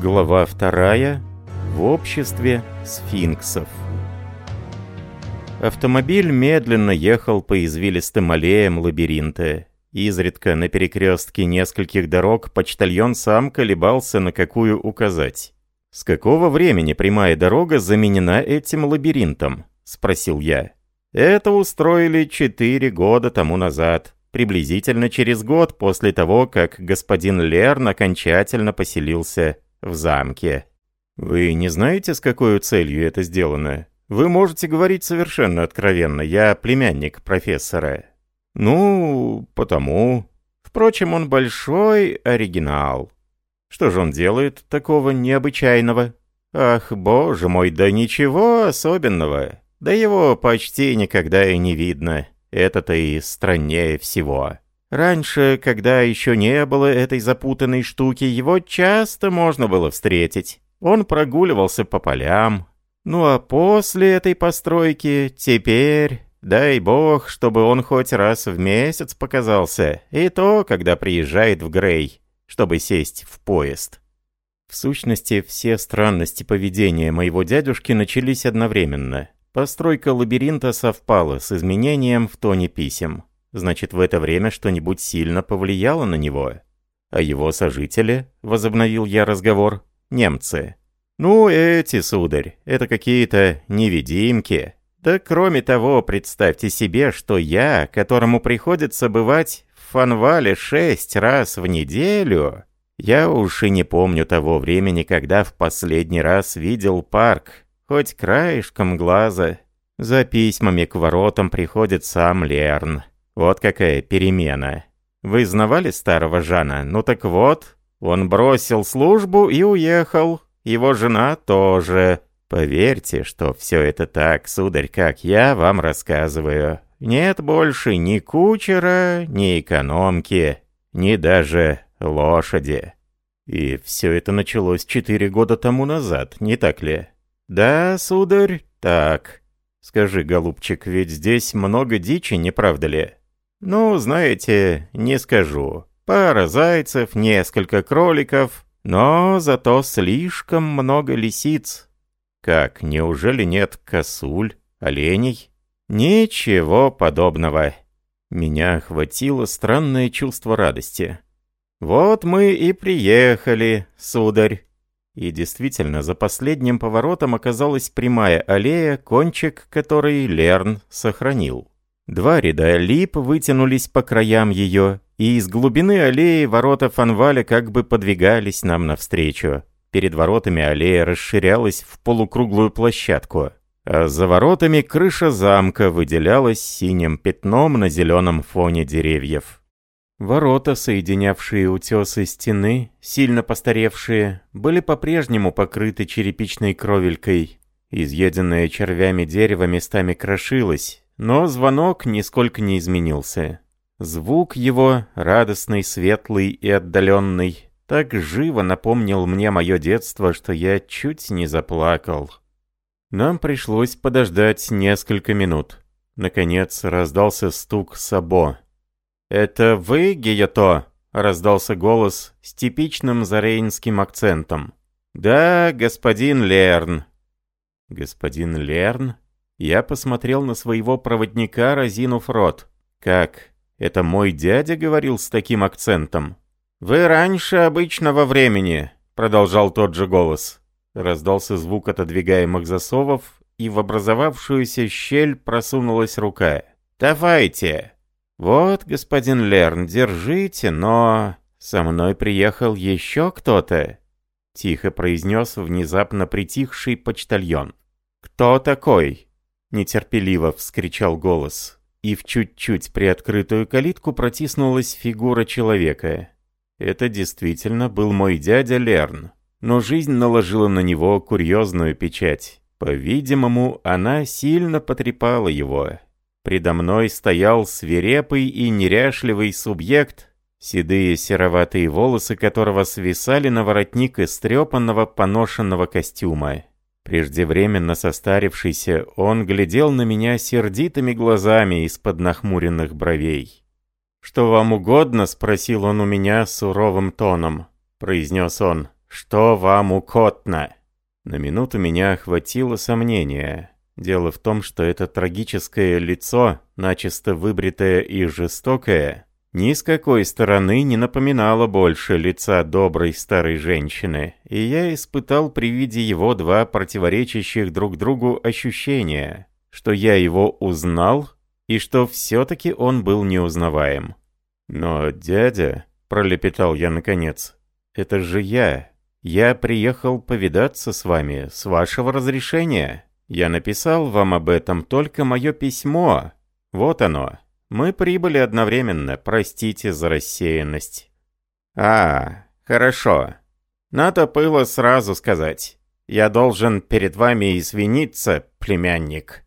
Глава вторая. В обществе сфинксов. Автомобиль медленно ехал по извилистым аллеям лабиринта. Изредка на перекрестке нескольких дорог почтальон сам колебался, на какую указать. «С какого времени прямая дорога заменена этим лабиринтом?» – спросил я. «Это устроили четыре года тому назад», приблизительно через год после того, как господин Лерн окончательно поселился в замке. Вы не знаете, с какой целью это сделано? Вы можете говорить совершенно откровенно, я племянник профессора. Ну, потому. Впрочем, он большой оригинал. Что же он делает такого необычайного? Ах, боже мой, да ничего особенного. Да его почти никогда и не видно. Это-то и страннее всего. Раньше, когда еще не было этой запутанной штуки, его часто можно было встретить. Он прогуливался по полям. Ну а после этой постройки, теперь, дай бог, чтобы он хоть раз в месяц показался, и то, когда приезжает в Грей, чтобы сесть в поезд. В сущности, все странности поведения моего дядюшки начались одновременно. Постройка лабиринта совпала с изменением в тоне писем. Значит, в это время что-нибудь сильно повлияло на него. А его сожители, возобновил я разговор, немцы. Ну, эти, сударь, это какие-то невидимки. Да кроме того, представьте себе, что я, которому приходится бывать в Фанвале шесть раз в неделю, я уж и не помню того времени, когда в последний раз видел парк, хоть краешком глаза. За письмами к воротам приходит сам Лерн. Вот какая перемена. Вы знавали старого Жана? Ну так вот, он бросил службу и уехал. Его жена тоже. Поверьте, что все это так, сударь, как я вам рассказываю. Нет больше ни кучера, ни экономки, ни даже лошади. И все это началось четыре года тому назад, не так ли? «Да, сударь, так. Скажи, голубчик, ведь здесь много дичи, не правда ли?» «Ну, знаете, не скажу. Пара зайцев, несколько кроликов, но зато слишком много лисиц». «Как, неужели нет косуль, оленей?» «Ничего подобного». Меня охватило странное чувство радости. «Вот мы и приехали, сударь. И действительно, за последним поворотом оказалась прямая аллея, кончик которой Лерн сохранил. Два ряда лип вытянулись по краям ее, и из глубины аллеи ворота Фанваля как бы подвигались нам навстречу. Перед воротами аллея расширялась в полукруглую площадку, а за воротами крыша замка выделялась синим пятном на зеленом фоне деревьев. Ворота, соединявшие утесы стены, сильно постаревшие, были по-прежнему покрыты черепичной кровелькой. Изъеденное червями дерево местами крошилось, но звонок нисколько не изменился. Звук его, радостный, светлый и отдаленный, так живо напомнил мне мое детство, что я чуть не заплакал. Нам пришлось подождать несколько минут. Наконец раздался стук сабо. «Это вы, Гиято?» — раздался голос с типичным зарейнским акцентом. «Да, господин Лерн». «Господин Лерн?» Я посмотрел на своего проводника, разинув рот. «Как? Это мой дядя говорил с таким акцентом?» «Вы раньше обычного времени», — продолжал тот же голос. Раздался звук отодвигаемых засовов, и в образовавшуюся щель просунулась рука. «Давайте!» «Вот, господин Лерн, держите, но...» «Со мной приехал еще кто-то», — тихо произнес внезапно притихший почтальон. «Кто такой?» — нетерпеливо вскричал голос. И в чуть-чуть приоткрытую калитку протиснулась фигура человека. Это действительно был мой дядя Лерн. Но жизнь наложила на него курьезную печать. По-видимому, она сильно потрепала его. Предо мной стоял свирепый и неряшливый субъект, седые сероватые волосы которого свисали на воротник истрепанного поношенного костюма. Преждевременно состарившийся, он глядел на меня сердитыми глазами из-под нахмуренных бровей. «Что вам угодно?» — спросил он у меня суровым тоном. Произнес он. что вам угодно?» На минуту меня охватило сомнение. Дело в том, что это трагическое лицо, начисто выбритое и жестокое, ни с какой стороны не напоминало больше лица доброй старой женщины, и я испытал при виде его два противоречащих друг другу ощущения, что я его узнал и что все-таки он был неузнаваем. «Но, дядя», — пролепетал я наконец, — «это же я. Я приехал повидаться с вами, с вашего разрешения». Я написал вам об этом только мое письмо. Вот оно. Мы прибыли одновременно, простите за рассеянность. А, хорошо. Надо было сразу сказать. Я должен перед вами извиниться, племянник.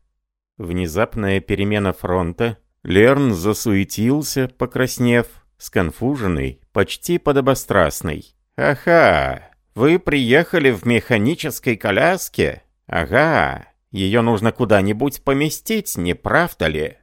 Внезапная перемена фронта. Лерн засуетился, покраснев, сконфуженный, почти подобострастный. «Ага, вы приехали в механической коляске? Ага, ее нужно куда-нибудь поместить, не правда ли?»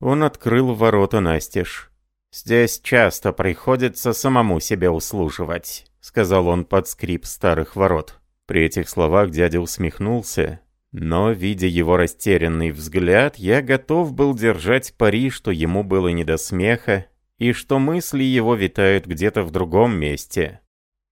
Он открыл ворота настежь. «Здесь часто приходится самому себе услуживать», — сказал он под скрип старых ворот. При этих словах дядя усмехнулся, но, видя его растерянный взгляд, я готов был держать пари, что ему было не до смеха, и что мысли его витают где-то в другом месте.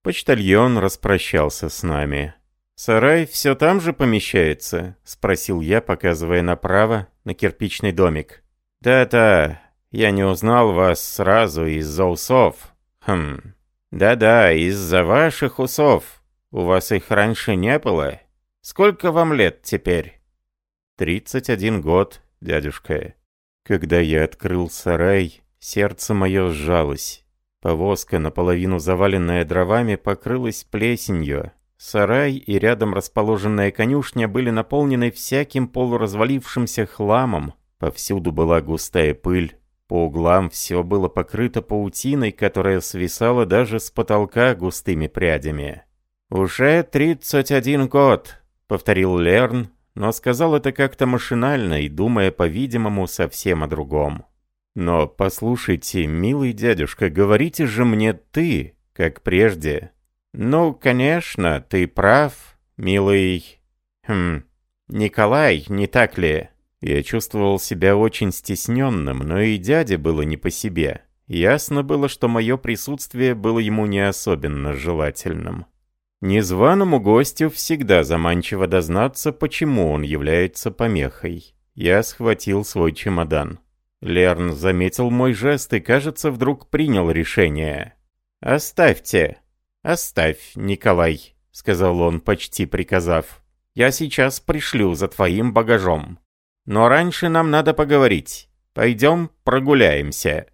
Почтальон распрощался с нами. «Сарай все там же помещается?» — спросил я, показывая направо, на кирпичный домик. «Да-да, я не узнал вас сразу из-за усов. Хм, да-да, из-за ваших усов. У вас их раньше не было? Сколько вам лет теперь?» «Тридцать один год, дядюшка. Когда я открыл сарай, сердце мое сжалось. Повозка, наполовину заваленная дровами, покрылась плесенью, Сарай и рядом расположенная конюшня были наполнены всяким полуразвалившимся хламом. Повсюду была густая пыль. По углам все было покрыто паутиной, которая свисала даже с потолка густыми прядями. «Уже тридцать один год», — повторил Лерн, но сказал это как-то машинально и думая, по-видимому, совсем о другом. «Но послушайте, милый дядюшка, говорите же мне «ты», как прежде». «Ну, конечно, ты прав, милый... Хм... Николай, не так ли?» Я чувствовал себя очень стесненным, но и дяде было не по себе. Ясно было, что мое присутствие было ему не особенно желательным. Незваному гостю всегда заманчиво дознаться, почему он является помехой. Я схватил свой чемодан. Лерн заметил мой жест и, кажется, вдруг принял решение. «Оставьте», «Оставь, Николай», — сказал он, почти приказав. «Я сейчас пришлю за твоим багажом. Но раньше нам надо поговорить. Пойдем прогуляемся».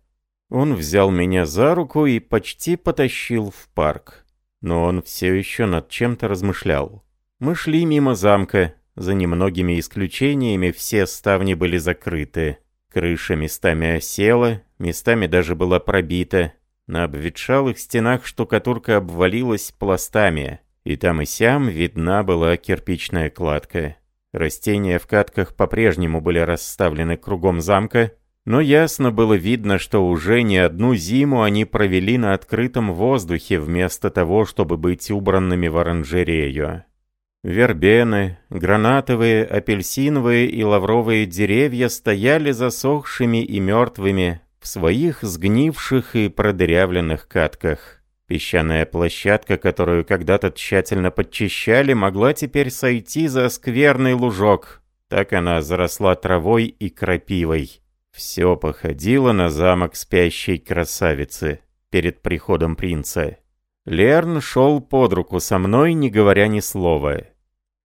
Он взял меня за руку и почти потащил в парк. Но он все еще над чем-то размышлял. Мы шли мимо замка. За немногими исключениями все ставни были закрыты. Крыша местами осела, местами даже была пробита. На обветшалых стенах штукатурка обвалилась пластами, и там и сям видна была кирпичная кладка. Растения в катках по-прежнему были расставлены кругом замка, но ясно было видно, что уже не одну зиму они провели на открытом воздухе, вместо того, чтобы быть убранными в оранжерею. Вербены, гранатовые, апельсиновые и лавровые деревья стояли засохшими и мертвыми, в своих сгнивших и продырявленных катках. Песчаная площадка, которую когда-то тщательно подчищали, могла теперь сойти за скверный лужок. Так она заросла травой и крапивой. Все походило на замок спящей красавицы перед приходом принца. Лерн шел под руку со мной, не говоря ни слова.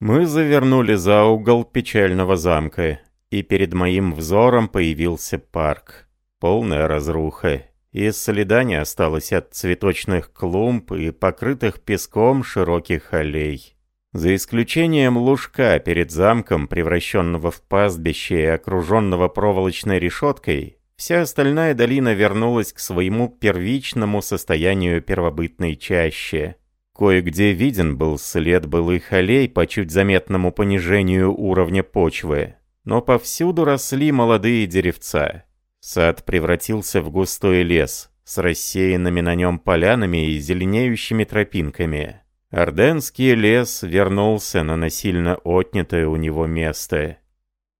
Мы завернули за угол печального замка, и перед моим взором появился парк. Полная разруха. И следа не осталось от цветочных клумб и покрытых песком широких аллей. За исключением лужка перед замком, превращенного в пастбище и окруженного проволочной решеткой, вся остальная долина вернулась к своему первичному состоянию первобытной чаще. Кое-где виден был след былых аллей по чуть заметному понижению уровня почвы, но повсюду росли молодые деревца. Сад превратился в густой лес с рассеянными на нем полянами и зеленеющими тропинками. Орденский лес вернулся на насильно отнятое у него место.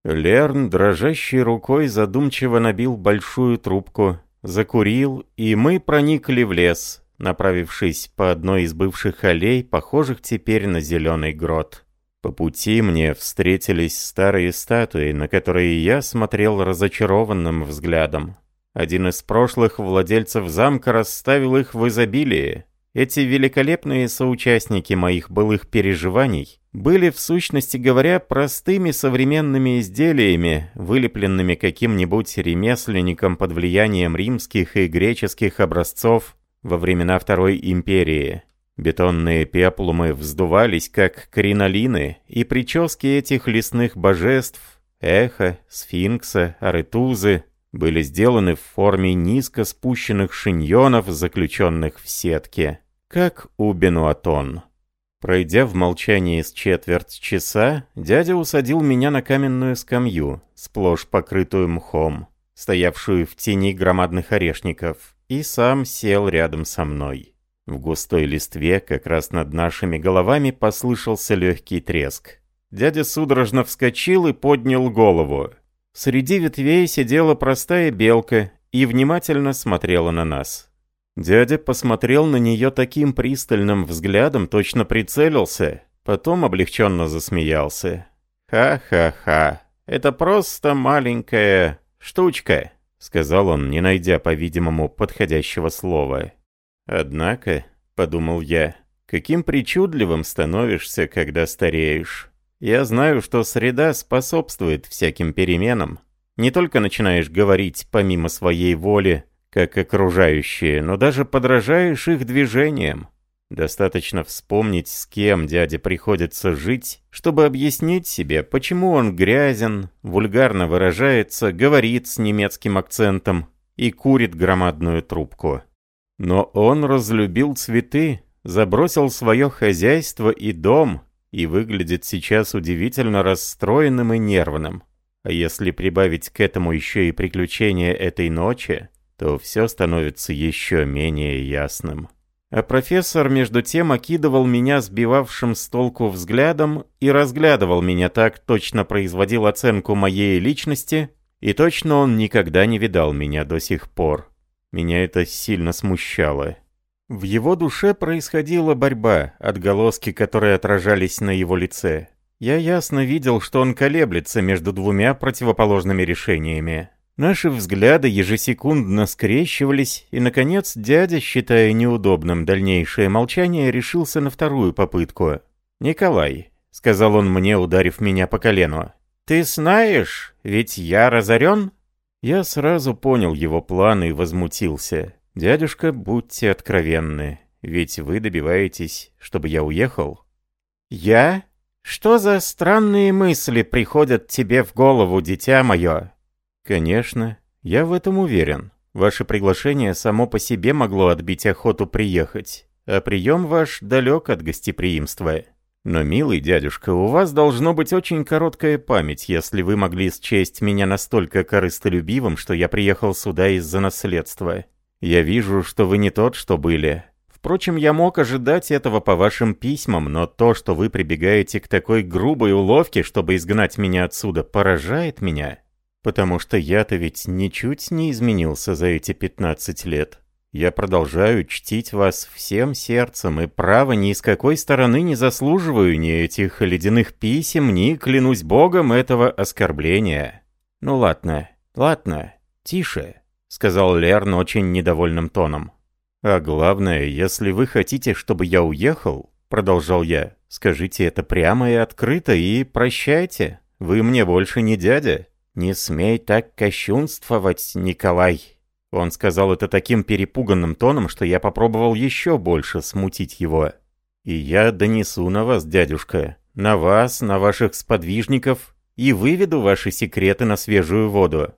Лерн дрожащей рукой задумчиво набил большую трубку, закурил, и мы проникли в лес, направившись по одной из бывших аллей, похожих теперь на зеленый грот. По пути мне встретились старые статуи, на которые я смотрел разочарованным взглядом. Один из прошлых владельцев замка расставил их в изобилии. Эти великолепные соучастники моих былых переживаний были, в сущности говоря, простыми современными изделиями, вылепленными каким-нибудь ремесленником под влиянием римских и греческих образцов во времена Второй империи. Бетонные пеплумы вздувались, как кринолины, и прически этих лесных божеств, эхо, сфинкса, аретузы, были сделаны в форме низко спущенных шиньонов, заключенных в сетке, как у Бенуатон. Пройдя в молчании с четверть часа, дядя усадил меня на каменную скамью, сплошь покрытую мхом, стоявшую в тени громадных орешников, и сам сел рядом со мной. В густой листве, как раз над нашими головами, послышался легкий треск. Дядя судорожно вскочил и поднял голову. Среди ветвей сидела простая белка и внимательно смотрела на нас. Дядя посмотрел на нее таким пристальным взглядом, точно прицелился, потом облегченно засмеялся. «Ха-ха-ха, это просто маленькая штучка», — сказал он, не найдя, по-видимому, подходящего слова. «Однако», — подумал я, — «каким причудливым становишься, когда стареешь. Я знаю, что среда способствует всяким переменам. Не только начинаешь говорить помимо своей воли, как окружающие, но даже подражаешь их движениям. Достаточно вспомнить, с кем дяде приходится жить, чтобы объяснить себе, почему он грязен, вульгарно выражается, говорит с немецким акцентом и курит громадную трубку. Но он разлюбил цветы, забросил свое хозяйство и дом, и выглядит сейчас удивительно расстроенным и нервным. А если прибавить к этому еще и приключения этой ночи, то все становится еще менее ясным. А профессор между тем окидывал меня сбивавшим с толку взглядом и разглядывал меня так, точно производил оценку моей личности, и точно он никогда не видал меня до сих пор. Меня это сильно смущало. В его душе происходила борьба, отголоски которой отражались на его лице. Я ясно видел, что он колеблется между двумя противоположными решениями. Наши взгляды ежесекундно скрещивались, и, наконец, дядя, считая неудобным дальнейшее молчание, решился на вторую попытку. «Николай», — сказал он мне, ударив меня по колену, — «ты знаешь, ведь я разорен?» Я сразу понял его план и возмутился. «Дядюшка, будьте откровенны, ведь вы добиваетесь, чтобы я уехал». «Я? Что за странные мысли приходят тебе в голову, дитя мое?» «Конечно, я в этом уверен. Ваше приглашение само по себе могло отбить охоту приехать, а прием ваш далек от гостеприимства». Но, милый дядюшка, у вас должно быть очень короткая память, если вы могли счесть меня настолько корыстолюбивым, что я приехал сюда из-за наследства. Я вижу, что вы не тот, что были. Впрочем, я мог ожидать этого по вашим письмам, но то, что вы прибегаете к такой грубой уловке, чтобы изгнать меня отсюда, поражает меня. Потому что я-то ведь ничуть не изменился за эти 15 лет. Я продолжаю чтить вас всем сердцем, и право ни с какой стороны не заслуживаю ни этих ледяных писем, ни, клянусь богом, этого оскорбления. Ну ладно, ладно, тише, сказал Лерн очень недовольным тоном. А главное, если вы хотите, чтобы я уехал, продолжал я, скажите это прямо и открыто и прощайте. Вы мне больше не дядя. Не смей так кощунствовать, Николай. Он сказал это таким перепуганным тоном, что я попробовал еще больше смутить его. «И я донесу на вас, дядюшка, на вас, на ваших сподвижников, и выведу ваши секреты на свежую воду».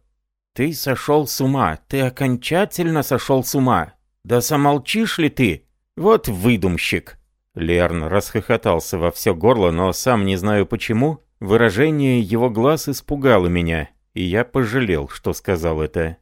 «Ты сошел с ума, ты окончательно сошел с ума. Да замолчишь ли ты? Вот выдумщик!» Лерн расхохотался во все горло, но сам не знаю почему, выражение его глаз испугало меня, и я пожалел, что сказал это.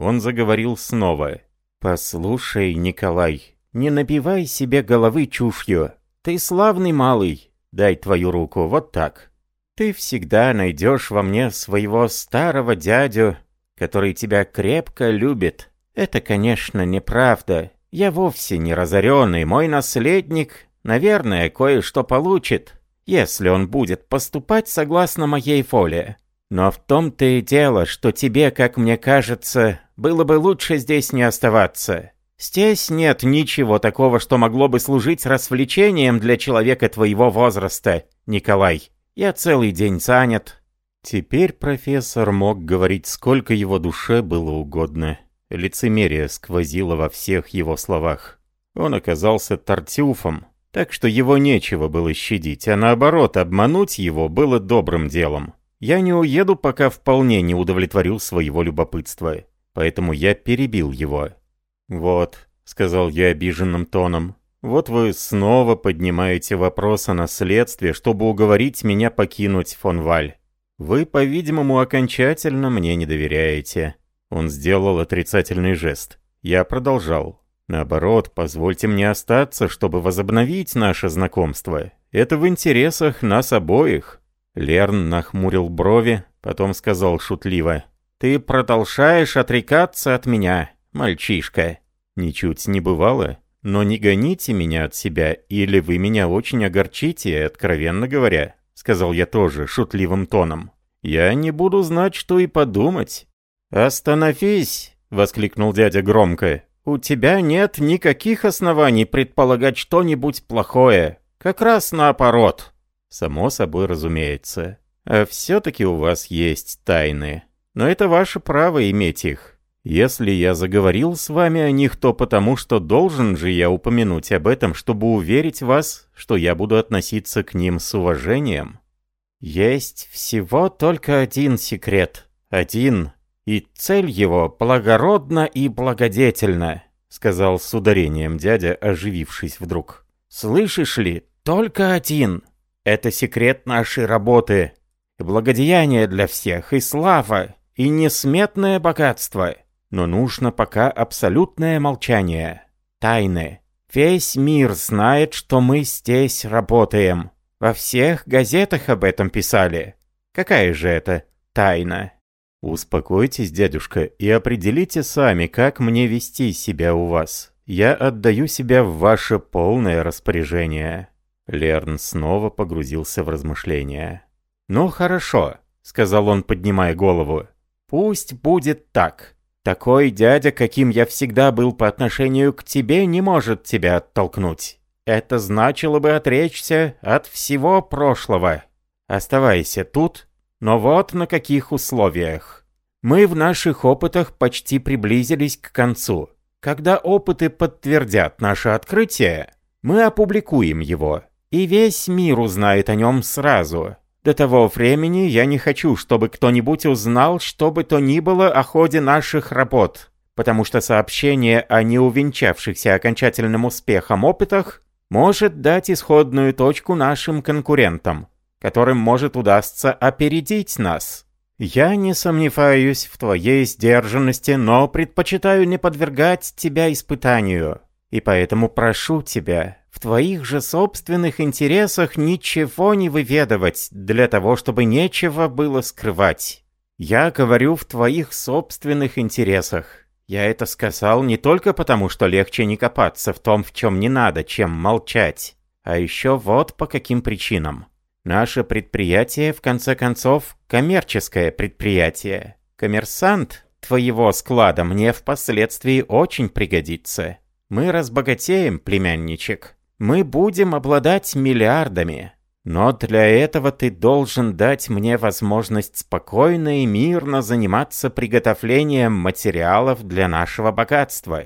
Он заговорил снова. «Послушай, Николай, не набивай себе головы чушью. Ты славный малый. Дай твою руку, вот так. Ты всегда найдешь во мне своего старого дядю, который тебя крепко любит. Это, конечно, неправда. Я вовсе не разоренный. Мой наследник, наверное, кое-что получит, если он будет поступать согласно моей воле. Но в том-то и дело, что тебе, как мне кажется, было бы лучше здесь не оставаться. Здесь нет ничего такого, что могло бы служить развлечением для человека твоего возраста, Николай. Я целый день занят». Теперь профессор мог говорить, сколько его душе было угодно. Лицемерие сквозило во всех его словах. Он оказался тартюфом, так что его нечего было щадить, а наоборот, обмануть его было добрым делом. Я не уеду, пока вполне не удовлетворю своего любопытства. Поэтому я перебил его. «Вот», — сказал я обиженным тоном, — «вот вы снова поднимаете вопрос о наследстве, чтобы уговорить меня покинуть фон Валь. Вы, по-видимому, окончательно мне не доверяете». Он сделал отрицательный жест. Я продолжал. «Наоборот, позвольте мне остаться, чтобы возобновить наше знакомство. Это в интересах нас обоих». Лерн нахмурил брови, потом сказал шутливо. «Ты продолжаешь отрекаться от меня, мальчишка». «Ничуть не бывало. Но не гоните меня от себя, или вы меня очень огорчите, откровенно говоря», — сказал я тоже шутливым тоном. «Я не буду знать, что и подумать». «Остановись!» — воскликнул дядя громко. «У тебя нет никаких оснований предполагать что-нибудь плохое. Как раз наоборот». Само собой разумеется. А все-таки у вас есть тайны. Но это ваше право иметь их. Если я заговорил с вами о них, то потому что должен же я упомянуть об этом, чтобы уверить вас, что я буду относиться к ним с уважением. Есть всего только один секрет. Один. И цель его благородна и благодетельна, сказал с ударением дядя, оживившись вдруг. Слышишь ли, только один. Это секрет нашей работы. Благодеяние для всех, и слава, и несметное богатство. Но нужно пока абсолютное молчание. Тайны. Весь мир знает, что мы здесь работаем. Во всех газетах об этом писали. Какая же это тайна? Успокойтесь, дядюшка, и определите сами, как мне вести себя у вас. Я отдаю себя в ваше полное распоряжение. Лерн снова погрузился в размышления. «Ну хорошо», — сказал он, поднимая голову. «Пусть будет так. Такой дядя, каким я всегда был по отношению к тебе, не может тебя оттолкнуть. Это значило бы отречься от всего прошлого. Оставайся тут, но вот на каких условиях. Мы в наших опытах почти приблизились к концу. Когда опыты подтвердят наше открытие, мы опубликуем его. И весь мир узнает о нем сразу. До того времени я не хочу, чтобы кто-нибудь узнал, что бы то ни было о ходе наших работ, потому что сообщение о неувенчавшихся окончательным успехом опытах может дать исходную точку нашим конкурентам, которым может удастся опередить нас. Я не сомневаюсь в твоей сдержанности, но предпочитаю не подвергать тебя испытанию. И поэтому прошу тебя, в твоих же собственных интересах ничего не выведывать, для того, чтобы нечего было скрывать. Я говорю в твоих собственных интересах. Я это сказал не только потому, что легче не копаться в том, в чем не надо, чем молчать, а еще вот по каким причинам. Наше предприятие, в конце концов, коммерческое предприятие. Коммерсант твоего склада мне впоследствии очень пригодится. Мы разбогатеем, племянничек. Мы будем обладать миллиардами. Но для этого ты должен дать мне возможность спокойно и мирно заниматься приготовлением материалов для нашего богатства.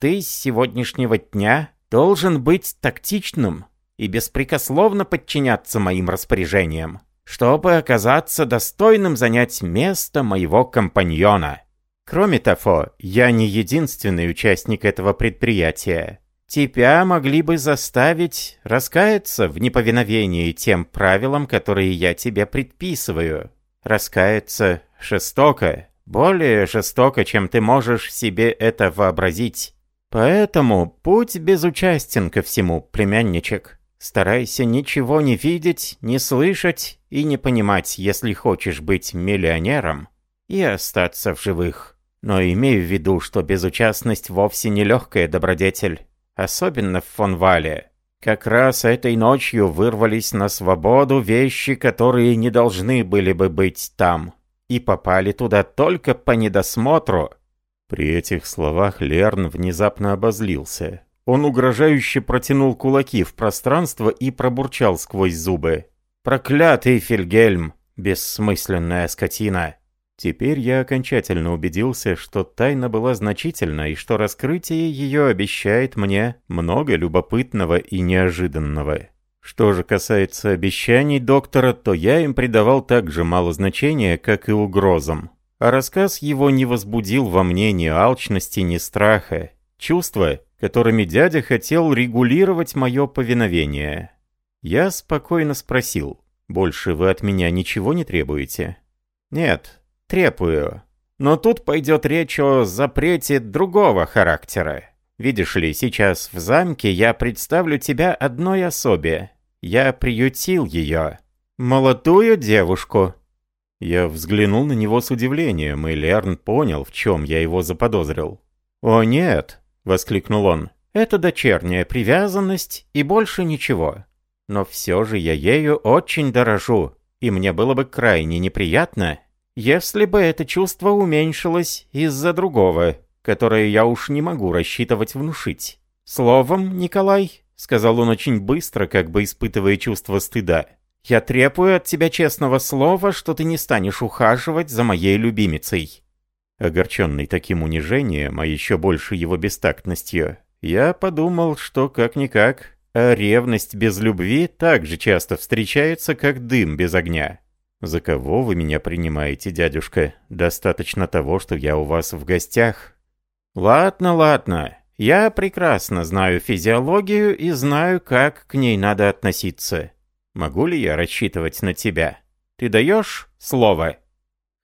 Ты с сегодняшнего дня должен быть тактичным и беспрекословно подчиняться моим распоряжениям, чтобы оказаться достойным занять место моего компаньона. Кроме того, я не единственный участник этого предприятия. Тебя могли бы заставить раскаяться в неповиновении тем правилам, которые я тебе предписываю. Раскаяться жестоко, более жестоко, чем ты можешь себе это вообразить. Поэтому будь безучастен ко всему, племянничек. Старайся ничего не видеть, не слышать и не понимать, если хочешь быть миллионером и остаться в живых. Но имей в виду, что безучастность вовсе не легкая добродетель, особенно в Фонвале. Как раз этой ночью вырвались на свободу вещи, которые не должны были бы быть там, и попали туда только по недосмотру. При этих словах Лерн внезапно обозлился. Он угрожающе протянул кулаки в пространство и пробурчал сквозь зубы. «Проклятый Фильгельм! Бессмысленная скотина!» Теперь я окончательно убедился, что тайна была значительна и что раскрытие ее обещает мне много любопытного и неожиданного. Что же касается обещаний доктора, то я им придавал так же мало значения, как и угрозам. А рассказ его не возбудил во мне ни алчности, ни страха. Чувства, которыми дядя хотел регулировать мое повиновение. Я спокойно спросил, «Больше вы от меня ничего не требуете?» «Нет, требую. Но тут пойдет речь о запрете другого характера. Видишь ли, сейчас в замке я представлю тебя одной особе. Я приютил ее. Молодую девушку». Я взглянул на него с удивлением, и Лерн понял, в чем я его заподозрил. «О нет!» — воскликнул он. «Это дочерняя привязанность и больше ничего. Но все же я ею очень дорожу, и мне было бы крайне неприятно, если бы это чувство уменьшилось из-за другого, которое я уж не могу рассчитывать внушить. Словом, Николай, — сказал он очень быстро, как бы испытывая чувство стыда, — я требую от тебя честного слова, что ты не станешь ухаживать за моей любимицей. Огорченный таким унижением, а еще больше его бестактностью, я подумал, что как-никак, а ревность без любви так же часто встречается, как дым без огня. «За кого вы меня принимаете, дядюшка? Достаточно того, что я у вас в гостях». «Ладно, ладно. Я прекрасно знаю физиологию и знаю, как к ней надо относиться. Могу ли я рассчитывать на тебя? Ты даешь слово?»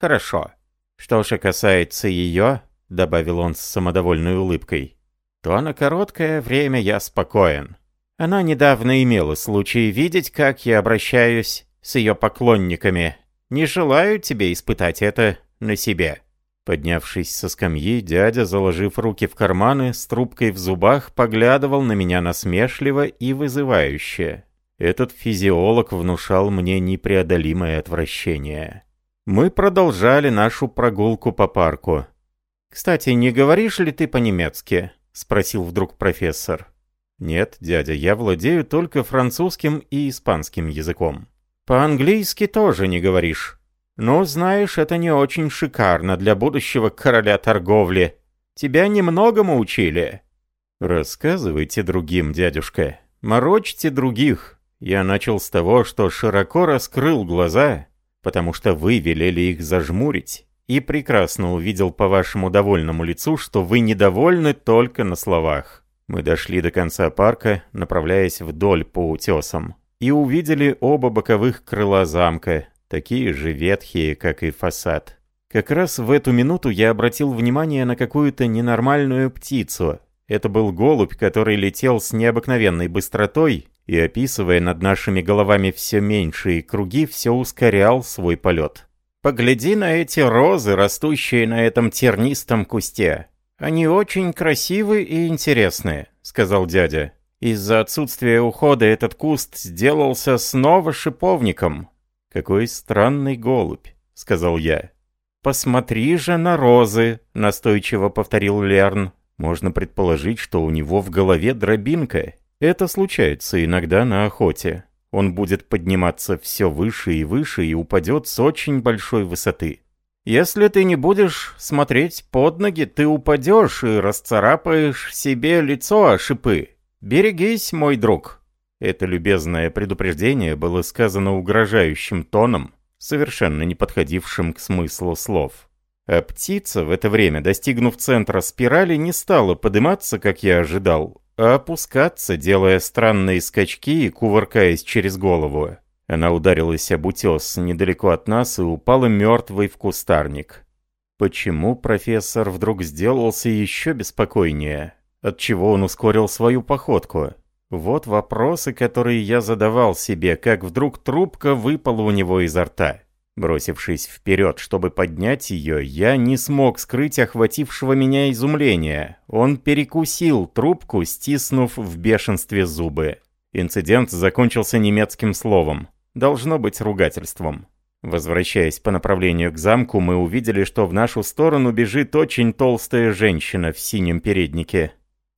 «Хорошо. Что же касается ее, — добавил он с самодовольной улыбкой, — то на короткое время я спокоен. Она недавно имела случай видеть, как я обращаюсь с ее поклонниками. Не желаю тебе испытать это на себе». Поднявшись со скамьи, дядя, заложив руки в карманы, с трубкой в зубах, поглядывал на меня насмешливо и вызывающе. Этот физиолог внушал мне непреодолимое отвращение. Мы продолжали нашу прогулку по парку. «Кстати, не говоришь ли ты по-немецки?» — спросил вдруг профессор. «Нет, дядя, я владею только французским и испанским языком». По-английски тоже не говоришь. Ну, знаешь, это не очень шикарно для будущего короля торговли. Тебя немногому учили. Рассказывайте другим, дядюшка. Морочьте других. Я начал с того, что широко раскрыл глаза, потому что вы велели их зажмурить, и прекрасно увидел по вашему довольному лицу, что вы недовольны только на словах. Мы дошли до конца парка, направляясь вдоль по утесам и увидели оба боковых крыла замка, такие же ветхие, как и фасад. Как раз в эту минуту я обратил внимание на какую-то ненормальную птицу. Это был голубь, который летел с необыкновенной быстротой и, описывая над нашими головами все меньшие круги, все ускорял свой полет. «Погляди на эти розы, растущие на этом тернистом кусте. Они очень красивые и интересные», — сказал дядя. Из-за отсутствия ухода этот куст сделался снова шиповником. «Какой странный голубь», — сказал я. «Посмотри же на розы», — настойчиво повторил Лерн. «Можно предположить, что у него в голове дробинка. Это случается иногда на охоте. Он будет подниматься все выше и выше и упадет с очень большой высоты. Если ты не будешь смотреть под ноги, ты упадешь и расцарапаешь себе лицо о шипы. «Берегись, мой друг!» Это любезное предупреждение было сказано угрожающим тоном, совершенно не подходившим к смыслу слов. А птица в это время, достигнув центра спирали, не стала подниматься, как я ожидал, а опускаться, делая странные скачки и кувыркаясь через голову. Она ударилась об утес недалеко от нас и упала мертвой в кустарник. Почему профессор вдруг сделался еще беспокойнее? Отчего он ускорил свою походку. Вот вопросы, которые я задавал себе, как вдруг трубка выпала у него изо рта. Бросившись вперед, чтобы поднять ее, я не смог скрыть охватившего меня изумления. Он перекусил трубку, стиснув в бешенстве зубы. Инцидент закончился немецким словом. Должно быть ругательством. Возвращаясь по направлению к замку, мы увидели, что в нашу сторону бежит очень толстая женщина в синем переднике.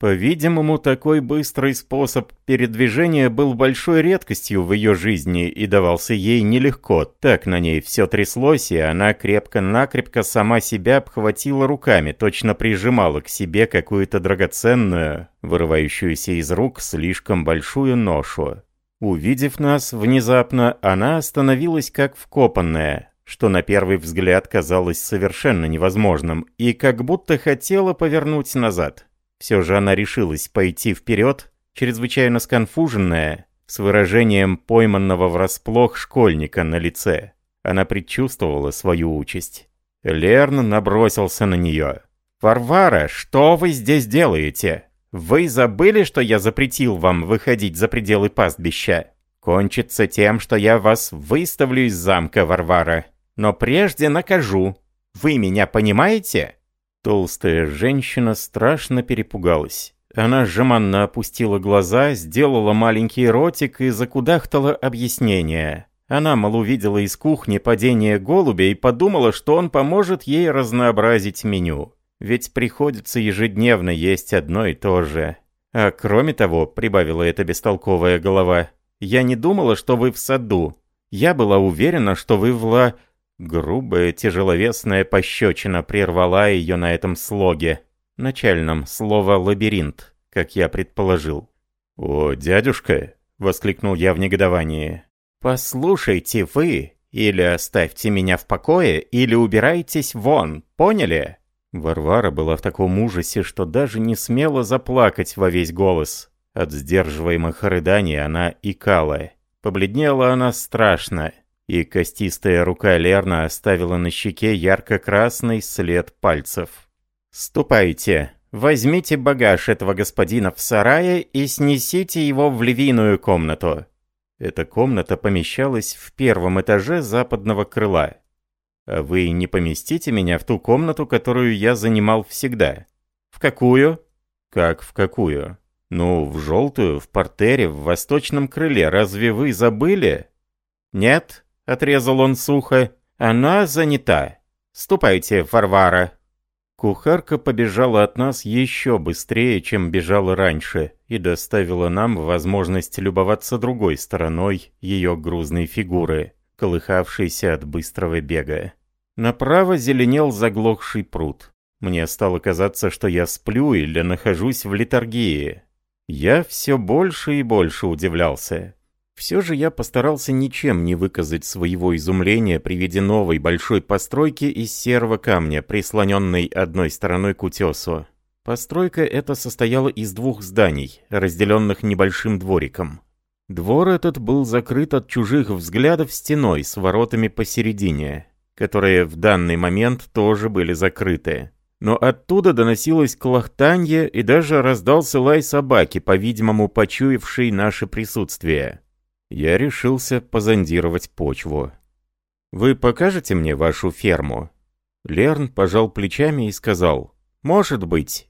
По-видимому, такой быстрый способ передвижения был большой редкостью в ее жизни и давался ей нелегко. Так на ней все тряслось, и она крепко-накрепко сама себя обхватила руками, точно прижимала к себе какую-то драгоценную, вырывающуюся из рук слишком большую ношу. Увидев нас внезапно, она остановилась как вкопанная, что на первый взгляд казалось совершенно невозможным, и как будто хотела повернуть назад. Все же она решилась пойти вперед, чрезвычайно сконфуженная, с выражением пойманного врасплох школьника на лице. Она предчувствовала свою участь. Лерн набросился на нее. «Варвара, что вы здесь делаете?» Вы забыли, что я запретил вам выходить за пределы пастбища? Кончится тем, что я вас выставлю из замка, Варвара. Но прежде накажу. Вы меня понимаете?» Толстая женщина страшно перепугалась. Она жеманно опустила глаза, сделала маленький ротик и закудахтала объяснение. Она, мол, увидела из кухни падение голубя и подумала, что он поможет ей разнообразить меню. Ведь приходится ежедневно есть одно и то же. А кроме того, прибавила эта бестолковая голова, я не думала, что вы в саду. Я была уверена, что вы в ла... Грубая, тяжеловесная пощечина прервала ее на этом слоге. Начальном слово «лабиринт», как я предположил. «О, дядюшка!» — воскликнул я в негодовании. «Послушайте вы, или оставьте меня в покое, или убирайтесь вон, поняли?» Варвара была в таком ужасе, что даже не смела заплакать во весь голос. От сдерживаемых рыданий она икала. Побледнела она страшно, и костистая рука Лерна оставила на щеке ярко-красный след пальцев. «Ступайте, возьмите багаж этого господина в сарае и снесите его в львиную комнату». Эта комната помещалась в первом этаже западного крыла. А вы не поместите меня в ту комнату, которую я занимал всегда? В какую? Как в какую? Ну, в желтую, в портере, в восточном крыле. Разве вы забыли? Нет, отрезал он сухо. Она занята. Ступайте, Варвара. Кухарка побежала от нас еще быстрее, чем бежала раньше, и доставила нам возможность любоваться другой стороной ее грузной фигуры колыхавшийся от быстрого бега. Направо зеленел заглохший пруд. Мне стало казаться, что я сплю или нахожусь в литургии. Я все больше и больше удивлялся. Все же я постарался ничем не выказать своего изумления при виде новой большой постройки из серого камня, прислоненной одной стороной к утесу. Постройка эта состояла из двух зданий, разделенных небольшим двориком. Двор этот был закрыт от чужих взглядов стеной с воротами посередине, которые в данный момент тоже были закрыты. Но оттуда доносилось клохтанье и даже раздался лай собаки, по-видимому, почуявшей наше присутствие. Я решился позондировать почву. «Вы покажете мне вашу ферму?» Лерн пожал плечами и сказал «Может быть».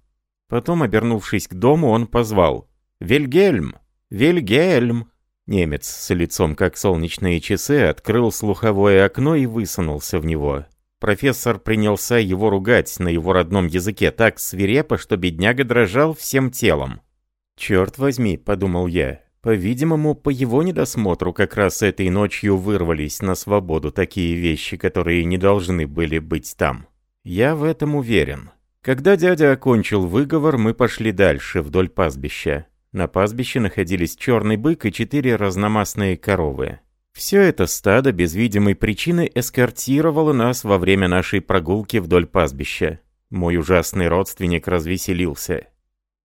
Потом, обернувшись к дому, он позвал «Вильгельм!» «Вильгельм!» Немец с лицом как солнечные часы открыл слуховое окно и высунулся в него. Профессор принялся его ругать на его родном языке так свирепо, что бедняга дрожал всем телом. «Черт возьми», — подумал я, — «по-видимому, по его недосмотру как раз этой ночью вырвались на свободу такие вещи, которые не должны были быть там. Я в этом уверен». Когда дядя окончил выговор, мы пошли дальше, вдоль пастбища. На пастбище находились черный бык и четыре разномастные коровы. Все это стадо без видимой причины эскортировало нас во время нашей прогулки вдоль пастбища. Мой ужасный родственник развеселился.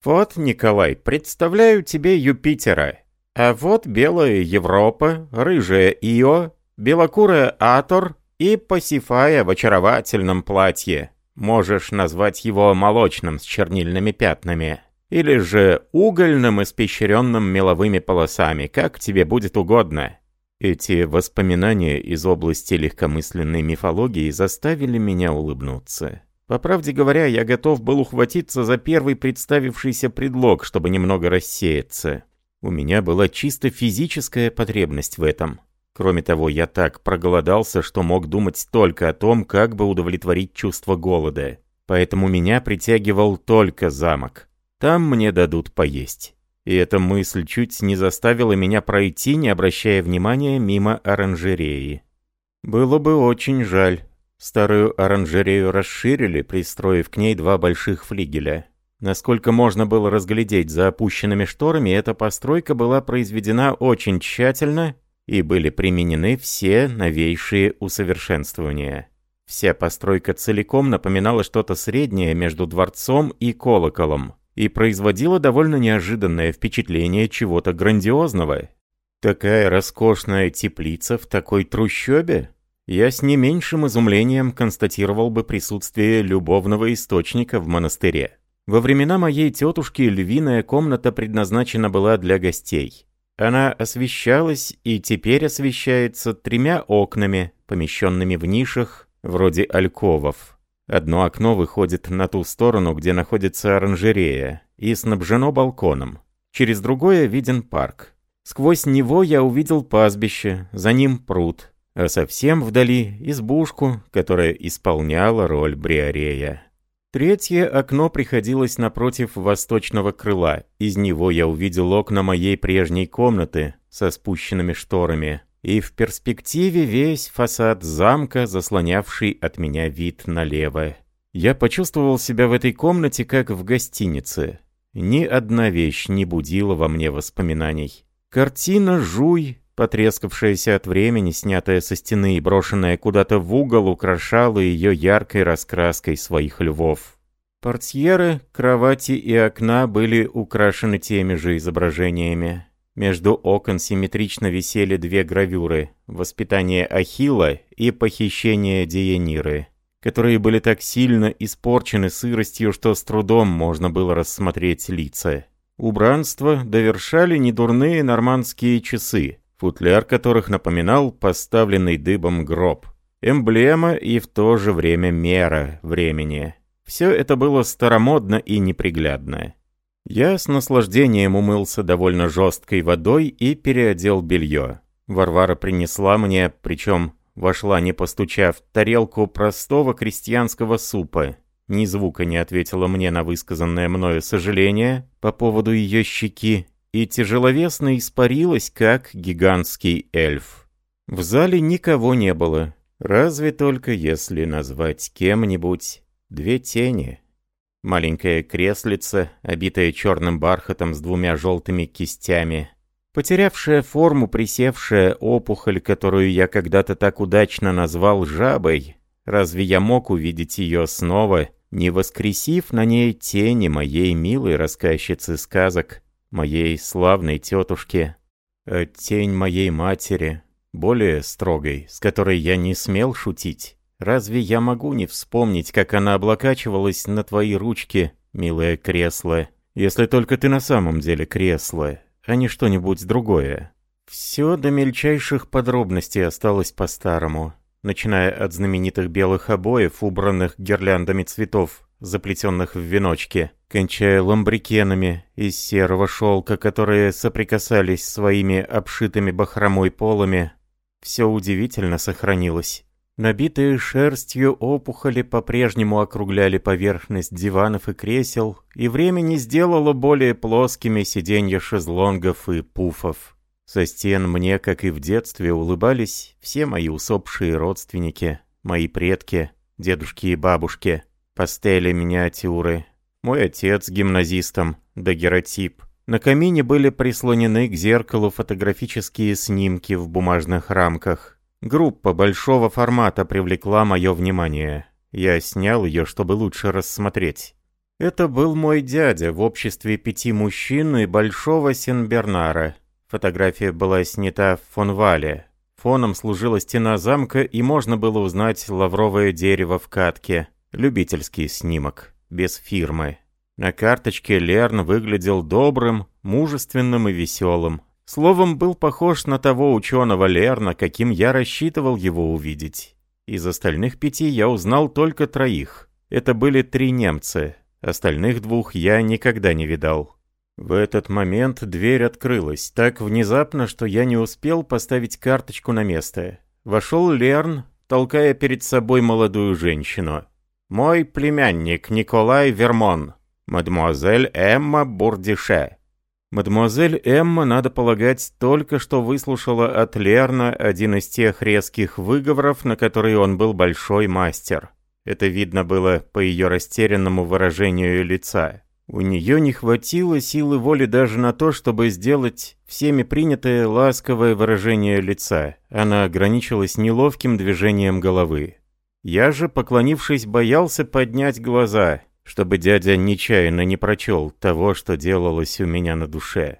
«Вот, Николай, представляю тебе Юпитера. А вот белая Европа, рыжая Ио, белокурая Атор и Пасифая в очаровательном платье. Можешь назвать его молочным с чернильными пятнами». Или же угольным, испещренным меловыми полосами, как тебе будет угодно. Эти воспоминания из области легкомысленной мифологии заставили меня улыбнуться. По правде говоря, я готов был ухватиться за первый представившийся предлог, чтобы немного рассеяться. У меня была чисто физическая потребность в этом. Кроме того, я так проголодался, что мог думать только о том, как бы удовлетворить чувство голода. Поэтому меня притягивал только замок. Там мне дадут поесть. И эта мысль чуть не заставила меня пройти, не обращая внимания, мимо оранжереи. Было бы очень жаль. Старую оранжерею расширили, пристроив к ней два больших флигеля. Насколько можно было разглядеть за опущенными шторами, эта постройка была произведена очень тщательно и были применены все новейшие усовершенствования. Вся постройка целиком напоминала что-то среднее между дворцом и колоколом и производила довольно неожиданное впечатление чего-то грандиозного. Такая роскошная теплица в такой трущобе? Я с не меньшим изумлением констатировал бы присутствие любовного источника в монастыре. Во времена моей тетушки львиная комната предназначена была для гостей. Она освещалась и теперь освещается тремя окнами, помещенными в нишах, вроде альковов. Одно окно выходит на ту сторону, где находится оранжерея, и снабжено балконом. Через другое виден парк. Сквозь него я увидел пастбище, за ним пруд, а совсем вдали избушку, которая исполняла роль бриарея. Третье окно приходилось напротив восточного крыла. Из него я увидел окна моей прежней комнаты со спущенными шторами, и в перспективе весь фасад замка, заслонявший от меня вид налево. Я почувствовал себя в этой комнате как в гостинице. Ни одна вещь не будила во мне воспоминаний. Картина «Жуй», потрескавшаяся от времени, снятая со стены и брошенная куда-то в угол, украшала ее яркой раскраской своих львов. Портьеры, кровати и окна были украшены теми же изображениями. Между окон симметрично висели две гравюры «Воспитание Ахилла» и «Похищение Диениры», которые были так сильно испорчены сыростью, что с трудом можно было рассмотреть лица. Убранство довершали недурные нормандские часы, футляр которых напоминал поставленный дыбом гроб. Эмблема и в то же время мера времени. Все это было старомодно и неприглядно. Я с наслаждением умылся довольно жесткой водой и переодел белье. Варвара принесла мне, причем вошла не постучав, тарелку простого крестьянского супа. Ни звука не ответила мне на высказанное мною сожаление по поводу ее щеки и тяжеловесно испарилась, как гигантский эльф. В зале никого не было, разве только если назвать кем-нибудь две тени. Маленькое креслице, обитое черным бархатом с двумя желтыми кистями. Потерявшая форму присевшая опухоль, которую я когда-то так удачно назвал жабой, разве я мог увидеть ее снова, не воскресив на ней тени моей милой рассказчицы сказок, моей славной тетушки, а тень моей матери, более строгой, с которой я не смел шутить? Разве я могу не вспомнить, как она облокачивалась на твои ручки, милое кресло? Если только ты на самом деле кресло, а не что-нибудь другое. Все до мельчайших подробностей осталось по-старому, начиная от знаменитых белых обоев, убранных гирляндами цветов, заплетенных в веночки, кончая ламбрикенами из серого шелка, которые соприкасались своими обшитыми бахромой полами. Все удивительно сохранилось. Набитые шерстью опухоли по-прежнему округляли поверхность диванов и кресел, и время не сделало более плоскими сиденья шезлонгов и пуфов. Со стен мне, как и в детстве, улыбались все мои усопшие родственники, мои предки, дедушки и бабушки, пастели миниатюры, мой отец гимназистом, дагеротип. На камине были прислонены к зеркалу фотографические снимки в бумажных рамках. Группа большого формата привлекла мое внимание. Я снял ее, чтобы лучше рассмотреть. Это был мой дядя в обществе пяти мужчин и большого Сенбернара. Фотография была снята в Фонвале. Фоном служила стена замка, и можно было узнать лавровое дерево в катке. Любительский снимок, без фирмы. На карточке Лерн выглядел добрым, мужественным и веселым. Словом, был похож на того ученого Лерна, каким я рассчитывал его увидеть. Из остальных пяти я узнал только троих. Это были три немца. Остальных двух я никогда не видал. В этот момент дверь открылась, так внезапно, что я не успел поставить карточку на место. Вошел Лерн, толкая перед собой молодую женщину. «Мой племянник Николай Вермон, мадемуазель Эмма Бурдише». Мадемуазель Эмма, надо полагать, только что выслушала от Лерна один из тех резких выговоров, на которые он был большой мастер. Это видно было по ее растерянному выражению лица. У нее не хватило силы воли даже на то, чтобы сделать всеми принятое ласковое выражение лица. Она ограничилась неловким движением головы. Я же, поклонившись, боялся поднять глаза, чтобы дядя нечаянно не прочел того, что делалось у меня на душе.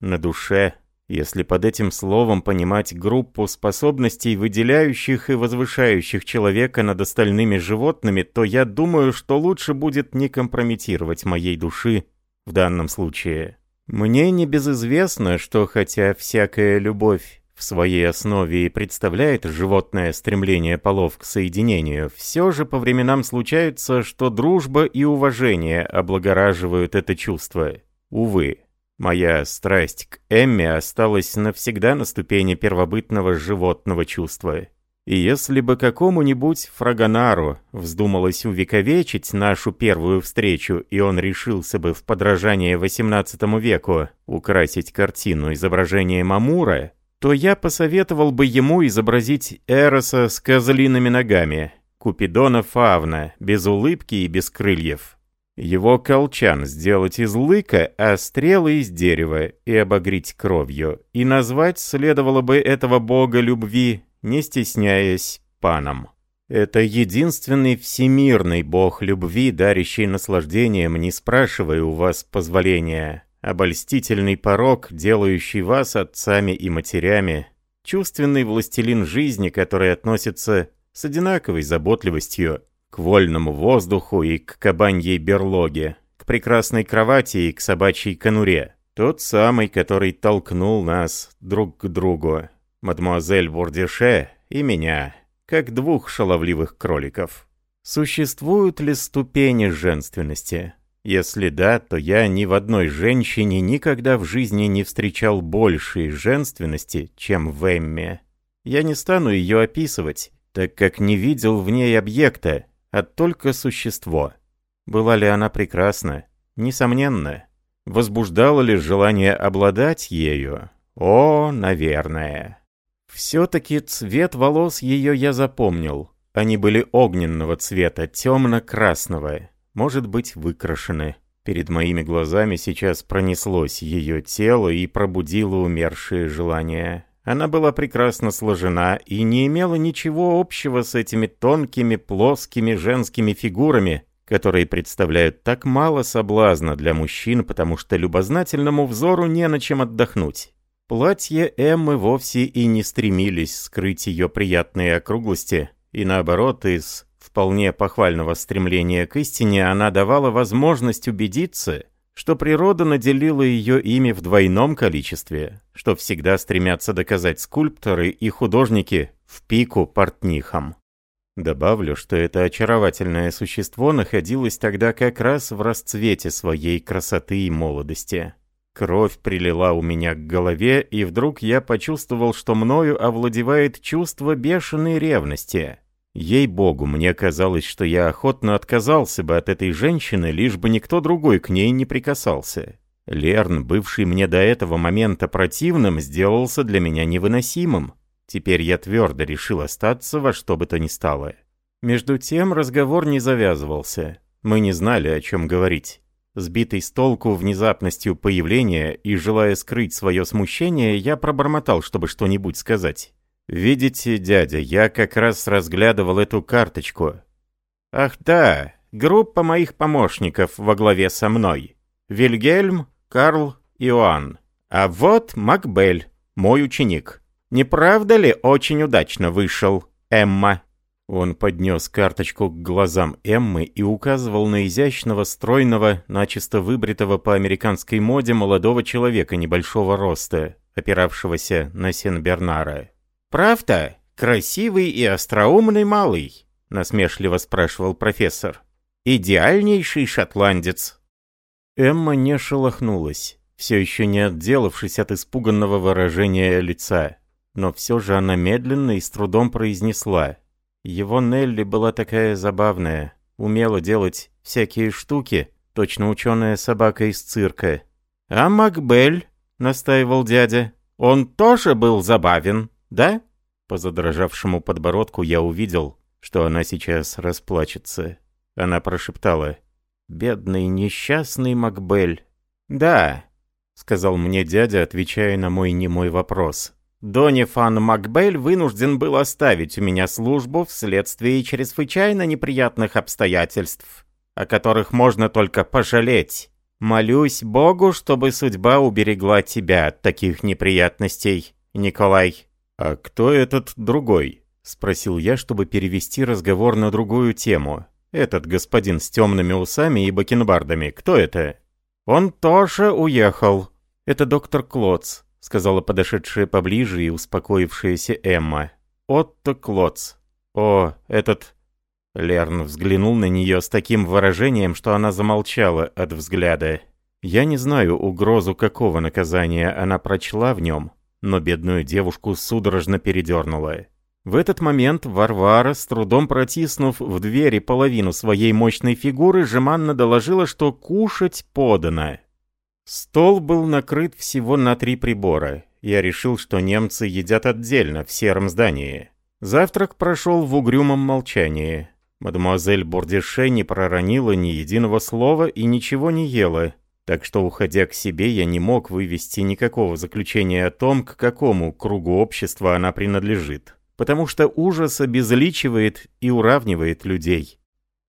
На душе, если под этим словом понимать группу способностей, выделяющих и возвышающих человека над остальными животными, то я думаю, что лучше будет не компрометировать моей души в данном случае. Мне не безизвестно, что хотя всякая любовь в своей основе и представляет животное стремление полов к соединению, все же по временам случается, что дружба и уважение облагораживают это чувство. Увы, моя страсть к Эмме осталась навсегда на ступени первобытного животного чувства. И если бы какому-нибудь фрагонару вздумалось увековечить нашу первую встречу, и он решился бы в подражание XVIII веку украсить картину изображением Амура, то я посоветовал бы ему изобразить Эроса с козлиными ногами, Купидона Фавна, без улыбки и без крыльев. Его колчан сделать из лыка, а стрелы из дерева и обогреть кровью, и назвать следовало бы этого бога любви, не стесняясь, паном. Это единственный всемирный бог любви, дарящий наслаждением, не спрашивая у вас позволения обольстительный порог, делающий вас отцами и матерями, чувственный властелин жизни, который относится с одинаковой заботливостью к вольному воздуху и к кабаньей берлоге, к прекрасной кровати и к собачьей конуре. Тот самый, который толкнул нас друг к другу, мадемуазель Бурдеше и меня, как двух шаловливых кроликов. Существуют ли ступени женственности? Если да, то я ни в одной женщине никогда в жизни не встречал большей женственности, чем в Эмме. Я не стану ее описывать, так как не видел в ней объекта, а только существо. Была ли она прекрасна? Несомненно. Возбуждало ли желание обладать ею? О, наверное. Все-таки цвет волос ее я запомнил. Они были огненного цвета, темно-красного может быть выкрашены. Перед моими глазами сейчас пронеслось ее тело и пробудило умершие желания. Она была прекрасно сложена и не имела ничего общего с этими тонкими, плоскими женскими фигурами, которые представляют так мало соблазна для мужчин, потому что любознательному взору не на чем отдохнуть. Платья Эммы вовсе и не стремились скрыть ее приятные округлости, и наоборот, из вполне похвального стремления к истине, она давала возможность убедиться, что природа наделила ее ими в двойном количестве, что всегда стремятся доказать скульпторы и художники в пику портнихам. Добавлю, что это очаровательное существо находилось тогда как раз в расцвете своей красоты и молодости. Кровь прилила у меня к голове, и вдруг я почувствовал, что мною овладевает чувство бешеной ревности. Ей-богу, мне казалось, что я охотно отказался бы от этой женщины, лишь бы никто другой к ней не прикасался. Лерн, бывший мне до этого момента противным, сделался для меня невыносимым. Теперь я твердо решил остаться во что бы то ни стало. Между тем разговор не завязывался. Мы не знали, о чем говорить. Сбитый с толку внезапностью появления и желая скрыть свое смущение, я пробормотал, чтобы что-нибудь сказать. «Видите, дядя, я как раз разглядывал эту карточку». «Ах да, группа моих помощников во главе со мной. Вильгельм, Карл, Иоанн. А вот Макбель, мой ученик. Не правда ли очень удачно вышел, Эмма?» Он поднес карточку к глазам Эммы и указывал на изящного, стройного, начисто выбритого по американской моде молодого человека небольшого роста, опиравшегося на Сен-Бернара. «Правда? Красивый и остроумный малый?» — насмешливо спрашивал профессор. «Идеальнейший шотландец». Эмма не шелохнулась, все еще не отделавшись от испуганного выражения лица. Но все же она медленно и с трудом произнесла — его Нелли была такая забавная, умела делать всякие штуки, точно ученая собака из цирка. «А Макбель?» — настаивал дядя. «Он тоже был забавен, да?» По задрожавшему подбородку я увидел, что она сейчас расплачется. Она прошептала. «Бедный несчастный Макбель». «Да», — сказал мне дядя, отвечая на мой немой вопрос. Донни Фан Макбель вынужден был оставить у меня службу вследствие чрезвычайно неприятных обстоятельств, о которых можно только пожалеть. Молюсь Богу, чтобы судьба уберегла тебя от таких неприятностей, Николай. «А кто этот другой?» — спросил я, чтобы перевести разговор на другую тему. «Этот господин с темными усами и бакенбардами, кто это?» «Он тоже уехал. Это доктор Клоц. — сказала подошедшая поближе и успокоившаяся Эмма. «Отто Клоц. О, этот...» Лерн взглянул на нее с таким выражением, что она замолчала от взгляда. Я не знаю угрозу, какого наказания она прочла в нем, но бедную девушку судорожно передернула. В этот момент Варвара, с трудом протиснув в двери половину своей мощной фигуры, жеманно доложила, что кушать подано. Стол был накрыт всего на три прибора. Я решил, что немцы едят отдельно, в сером здании. Завтрак прошел в угрюмом молчании. Мадемуазель Бордише не проронила ни единого слова и ничего не ела, так что, уходя к себе, я не мог вывести никакого заключения о том, к какому кругу общества она принадлежит, потому что ужас обезличивает и уравнивает людей.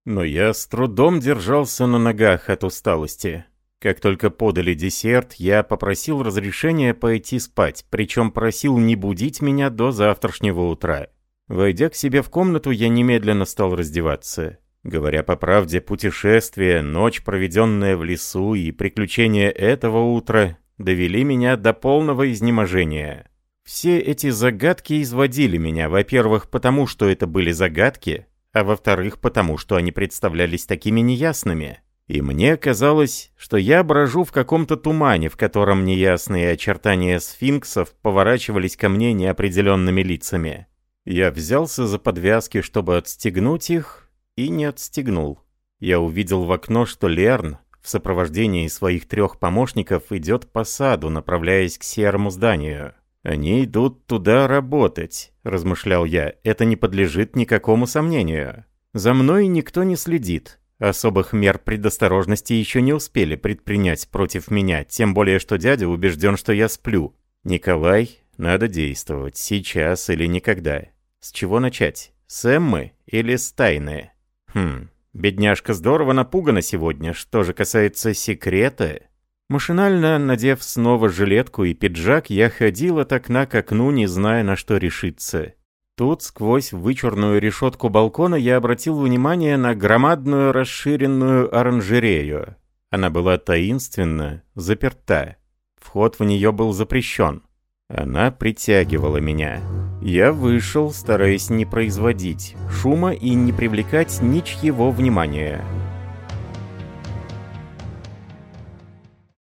Но я с трудом держался на ногах от усталости. Как только подали десерт, я попросил разрешения пойти спать, причем просил не будить меня до завтрашнего утра. Войдя к себе в комнату, я немедленно стал раздеваться. Говоря по правде, путешествие, ночь, проведенная в лесу и приключения этого утра довели меня до полного изнеможения. Все эти загадки изводили меня, во-первых, потому что это были загадки, а во-вторых, потому что они представлялись такими неясными. И мне казалось, что я брожу в каком-то тумане, в котором неясные очертания сфинксов поворачивались ко мне неопределенными лицами. Я взялся за подвязки, чтобы отстегнуть их, и не отстегнул. Я увидел в окно, что Лерн в сопровождении своих трех помощников идет по саду, направляясь к серому зданию. «Они идут туда работать», — размышлял я. «Это не подлежит никакому сомнению. За мной никто не следит. Особых мер предосторожности еще не успели предпринять против меня, тем более что дядя убежден, что я сплю. Николай, надо действовать, сейчас или никогда. С чего начать? С Эммы или с Тайны? Хм, бедняжка здорово напугана сегодня. Что же касается секрета... Машинально, надев снова жилетку и пиджак, я ходил от окна к окну, не зная, на что решиться. Тут, сквозь вычурную решетку балкона, я обратил внимание на громадную расширенную оранжерею. Она была таинственна, заперта. Вход в нее был запрещен. Она притягивала меня. Я вышел, стараясь не производить шума и не привлекать ничьего внимания.